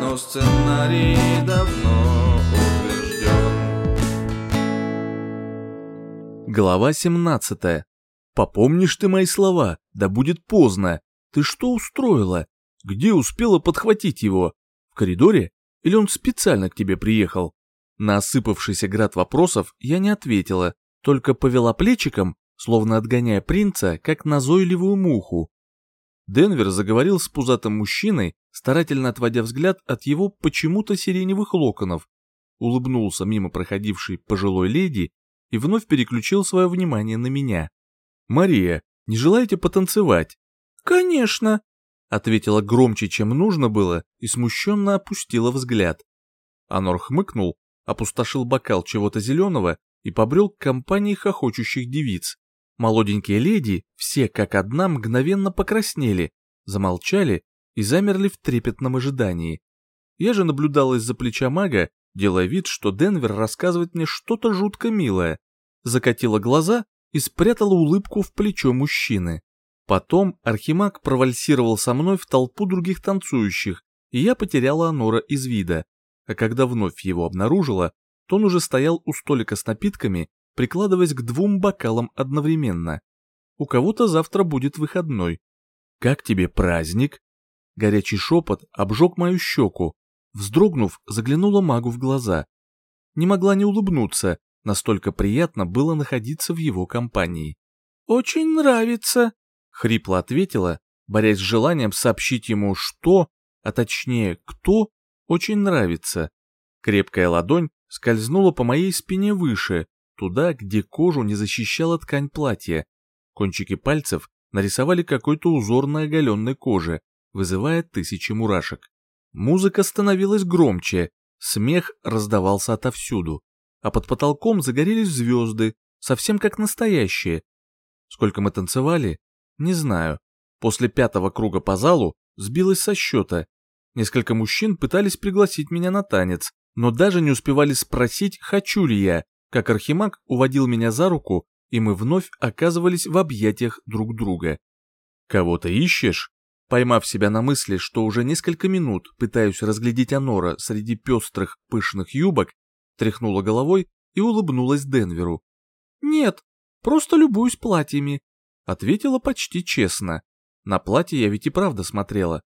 но сценарий давно утвержден. Глава 17. Попомнишь ты мои слова, да будет поздно. Ты что устроила? Где успела подхватить его? В коридоре? Или он специально к тебе приехал? На осыпавшийся град вопросов я не ответила, только повела плечиком словно отгоняя принца, как назойливую муху. Денвер заговорил с пузатым мужчиной, старательно отводя взгляд от его почему-то сиреневых локонов, улыбнулся мимо проходившей пожилой леди и вновь переключил свое внимание на меня. «Мария, не желаете потанцевать?» «Конечно!» — ответила громче, чем нужно было, и смущенно опустила взгляд. Анор хмыкнул, опустошил бокал чего-то зеленого и побрел к компании хохочущих девиц. Молоденькие леди, все как одна, мгновенно покраснели, замолчали и замерли в трепетном ожидании. Я же наблюдала из-за плеча мага, делая вид, что Денвер рассказывает мне что-то жутко милое. Закатила глаза и спрятала улыбку в плечо мужчины. Потом Архимаг провальсировал со мной в толпу других танцующих, и я потеряла Анора из вида. А когда вновь его обнаружила, то он уже стоял у столика с напитками прикладываясь к двум бокалам одновременно. У кого-то завтра будет выходной. «Как тебе праздник?» Горячий шепот обжег мою щеку. Вздрогнув, заглянула магу в глаза. Не могла не улыбнуться, настолько приятно было находиться в его компании. «Очень нравится», — хрипло ответила, борясь с желанием сообщить ему, что, а точнее, кто, очень нравится. Крепкая ладонь скользнула по моей спине выше, туда, где кожу не защищала ткань платья. Кончики пальцев нарисовали какой-то узор на оголенной коже, вызывая тысячи мурашек. Музыка становилась громче, смех раздавался отовсюду, а под потолком загорелись звезды, совсем как настоящие. Сколько мы танцевали, не знаю. После пятого круга по залу сбилось со счета. Несколько мужчин пытались пригласить меня на танец, но даже не успевали спросить, хочу ли я как Архимаг уводил меня за руку, и мы вновь оказывались в объятиях друг друга. «Кого-то ищешь?» Поймав себя на мысли, что уже несколько минут пытаюсь разглядеть Анора среди пестрых, пышных юбок, тряхнула головой и улыбнулась Денверу. «Нет, просто любуюсь платьями», — ответила почти честно. На платье я ведь и правда смотрела.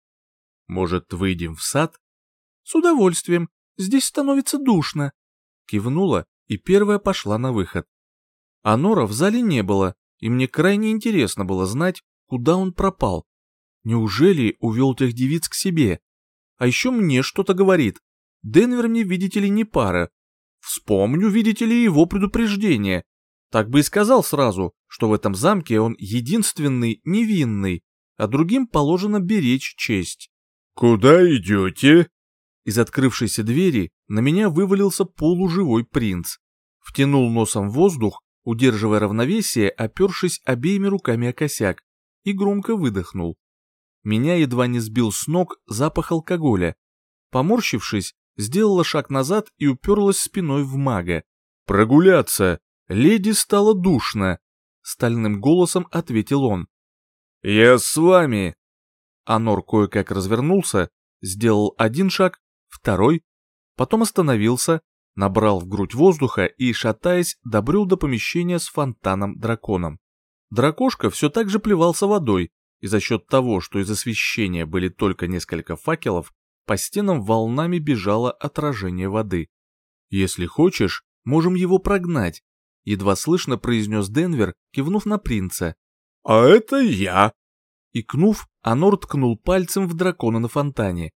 «Может, выйдем в сад?» «С удовольствием, здесь становится душно», — кивнула и первая пошла на выход. А Анора в зале не было, и мне крайне интересно было знать, куда он пропал. Неужели увел тех девиц к себе? А еще мне что-то говорит. Денвер мне, видите ли, не пара. Вспомню, видите ли, его предупреждение. Так бы и сказал сразу, что в этом замке он единственный невинный, а другим положено беречь честь. «Куда идете?» Из открывшейся двери на меня вывалился полуживой принц. Втянул носом воздух, удерживая равновесие, опершись обеими руками о косяк, и громко выдохнул. Меня едва не сбил с ног запах алкоголя. Поморщившись, сделала шаг назад и уперлась спиной в мага. «Прогуляться! Леди стало душно!» — стальным голосом ответил он. «Я с вами!» Анор кое-как развернулся, сделал один шаг, второй, Потом остановился, набрал в грудь воздуха и, шатаясь, добрел до помещения с фонтаном-драконом. Дракошка все так же плевался водой, и за счет того, что из освещения были только несколько факелов, по стенам волнами бежало отражение воды. «Если хочешь, можем его прогнать», — едва слышно произнес Денвер, кивнув на принца. «А это я!» Икнув, Анор ткнул пальцем в дракона на фонтане.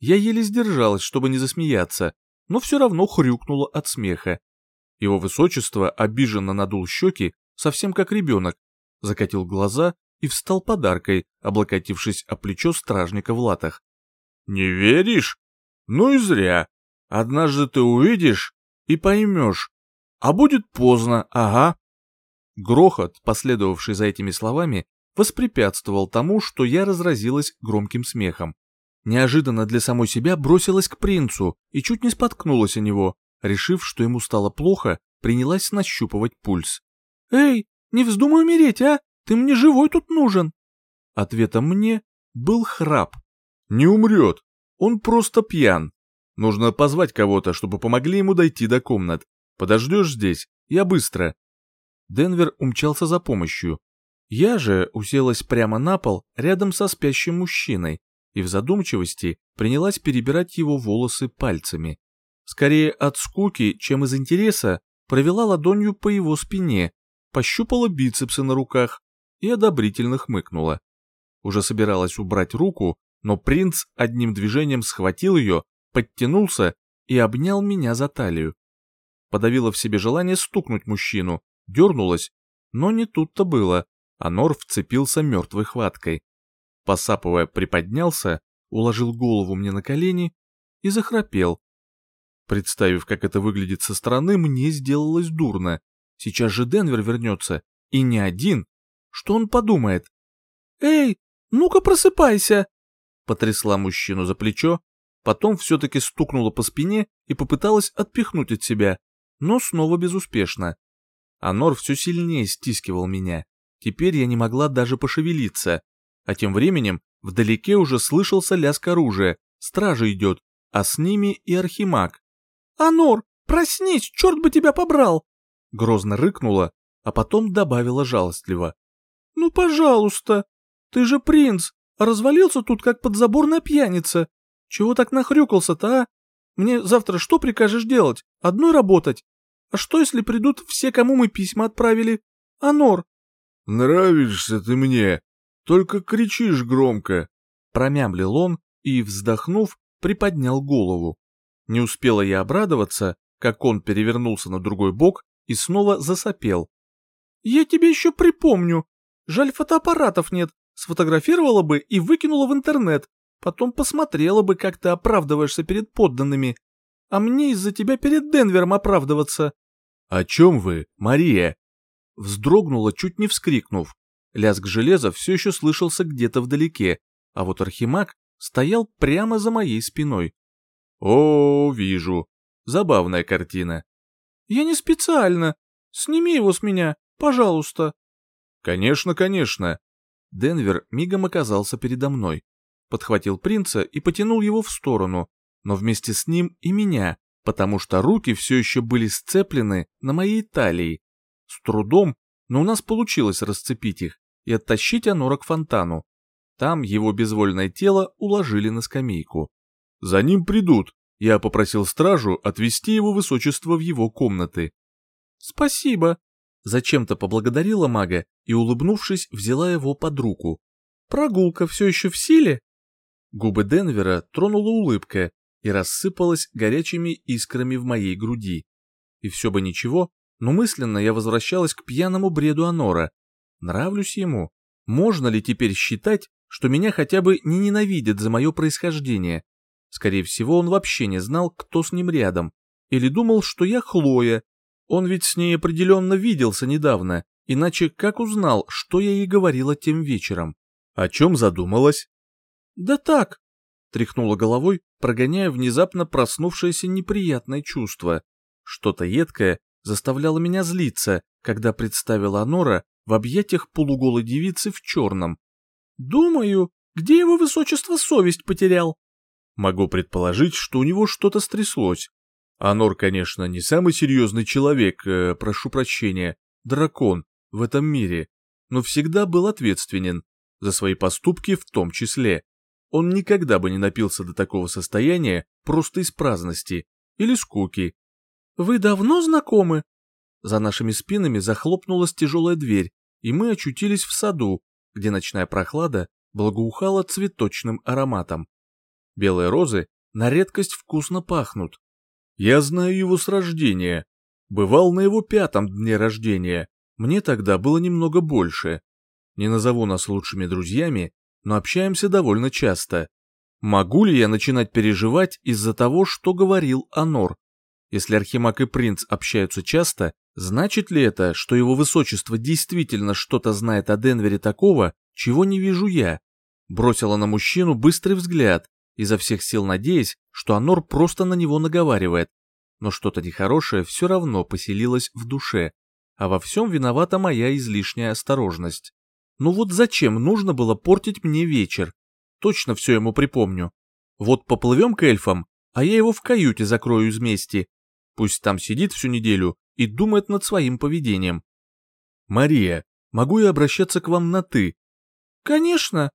Я еле сдержалась, чтобы не засмеяться, но все равно хрюкнула от смеха. Его высочество обиженно надул щеки, совсем как ребенок, закатил глаза и встал подаркой, облокотившись о плечо стражника в латах. «Не веришь? Ну и зря. Однажды ты увидишь и поймешь. А будет поздно, ага». Грохот, последовавший за этими словами, воспрепятствовал тому, что я разразилась громким смехом неожиданно для самой себя бросилась к принцу и чуть не споткнулась о него, решив, что ему стало плохо, принялась нащупывать пульс. «Эй, не вздумай умереть, а! Ты мне живой тут нужен!» Ответом мне был храп. «Не умрет! Он просто пьян. Нужно позвать кого-то, чтобы помогли ему дойти до комнат. Подождешь здесь, я быстро!» Денвер умчался за помощью. Я же уселась прямо на пол рядом со спящим мужчиной, и в задумчивости принялась перебирать его волосы пальцами. Скорее от скуки, чем из интереса, провела ладонью по его спине, пощупала бицепсы на руках и одобрительно хмыкнула. Уже собиралась убрать руку, но принц одним движением схватил ее, подтянулся и обнял меня за талию. Подавила в себе желание стукнуть мужчину, дернулась, но не тут-то было, а Нор вцепился мертвой хваткой. Посапывая, приподнялся, уложил голову мне на колени и захрапел. Представив, как это выглядит со стороны, мне сделалось дурно. Сейчас же Денвер вернется, и не один. Что он подумает? «Эй, ну-ка просыпайся!» Потрясла мужчину за плечо, потом все-таки стукнула по спине и попыталась отпихнуть от себя, но снова безуспешно. Анор все сильнее стискивал меня. Теперь я не могла даже пошевелиться а тем временем вдалеке уже слышался лязг оружия, стража идет, а с ними и архимаг. «Анор, проснись, черт бы тебя побрал!» Грозно рыкнула, а потом добавила жалостливо. «Ну, пожалуйста, ты же принц, развалился тут, как подзаборная пьяница. Чего так нахрюкался-то, а? Мне завтра что прикажешь делать? Одной работать? А что, если придут все, кому мы письма отправили? Анор!» «Нравишься ты мне!» только кричишь громко!» Промямлил он и, вздохнув, приподнял голову. Не успела я обрадоваться, как он перевернулся на другой бок и снова засопел. «Я тебе еще припомню. Жаль, фотоаппаратов нет. Сфотографировала бы и выкинула в интернет. Потом посмотрела бы, как ты оправдываешься перед подданными. А мне из-за тебя перед Денвером оправдываться». «О чем вы, Мария?» Вздрогнула, чуть не вскрикнув. Лязг железа все еще слышался где-то вдалеке, а вот Архимаг стоял прямо за моей спиной. «О, вижу. Забавная картина». «Я не специально. Сними его с меня, пожалуйста». «Конечно, конечно». Денвер мигом оказался передо мной. Подхватил принца и потянул его в сторону, но вместе с ним и меня, потому что руки все еще были сцеплены на моей талии. С трудом, но у нас получилось расцепить их и оттащить Анура к фонтану. Там его безвольное тело уложили на скамейку. «За ним придут!» Я попросил стражу отвезти его высочество в его комнаты. «Спасибо!» Зачем-то поблагодарила мага и, улыбнувшись, взяла его под руку. «Прогулка все еще в силе?» Губы Денвера тронула улыбка и рассыпалась горячими искрами в моей груди. И все бы ничего, но мысленно я возвращалась к пьяному бреду Анора, Нравлюсь ему? Можно ли теперь считать, что меня хотя бы не ненавидят за мое происхождение? Скорее всего, он вообще не знал, кто с ним рядом. Или думал, что я Хлоя. Он ведь с ней определенно виделся недавно, иначе как узнал, что я ей говорила тем вечером? О чем задумалась? Да так, тряхнула головой, прогоняя внезапно проснувшееся неприятное чувство. Что-то едкое заставляло меня злиться, когда представила Анора, в объятиях полуголой девицы в черном. «Думаю, где его высочество совесть потерял?» Могу предположить, что у него что-то стряслось. Анор, конечно, не самый серьезный человек, э, прошу прощения, дракон в этом мире, но всегда был ответственен, за свои поступки в том числе. Он никогда бы не напился до такого состояния просто из праздности или скуки. «Вы давно знакомы?» За нашими спинами захлопнулась тяжелая дверь, и мы очутились в саду, где ночная прохлада благоухала цветочным ароматом. Белые розы на редкость вкусно пахнут. Я знаю его с рождения. Бывал на его пятом дне рождения. Мне тогда было немного больше. Не назову нас лучшими друзьями, но общаемся довольно часто. Могу ли я начинать переживать из-за того, что говорил Анор? Если Архимаг и Принц общаются часто, Значит ли это, что его высочество действительно что-то знает о Денвере такого, чего не вижу я? Бросила на мужчину быстрый взгляд, изо всех сил надеясь, что Анор просто на него наговаривает. Но что-то нехорошее все равно поселилось в душе, а во всем виновата моя излишняя осторожность. Ну вот зачем нужно было портить мне вечер? Точно все ему припомню. Вот поплывем к эльфам, а я его в каюте закрою из мести. Пусть там сидит всю неделю, и думает над своим поведением. «Мария, могу я обращаться к вам на «ты»?» «Конечно!»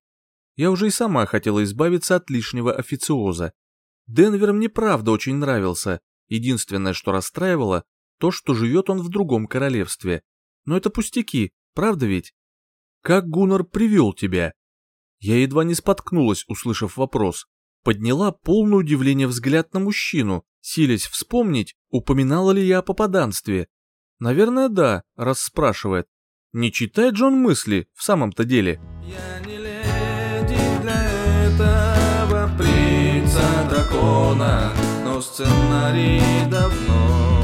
Я уже и сама хотела избавиться от лишнего официоза. Денвер мне правда очень нравился. Единственное, что расстраивало, то, что живет он в другом королевстве. Но это пустяки, правда ведь? Как Гуннар привел тебя? Я едва не споткнулась, услышав вопрос. Подняла полное удивление взгляд на мужчину, силясь вспомнить, упоминала ли я о попаданстве. Наверное, да, раз спрашивает. Не читает Джон мысли в самом-то деле. Я не леди для этого принца дракона, но сценарий давно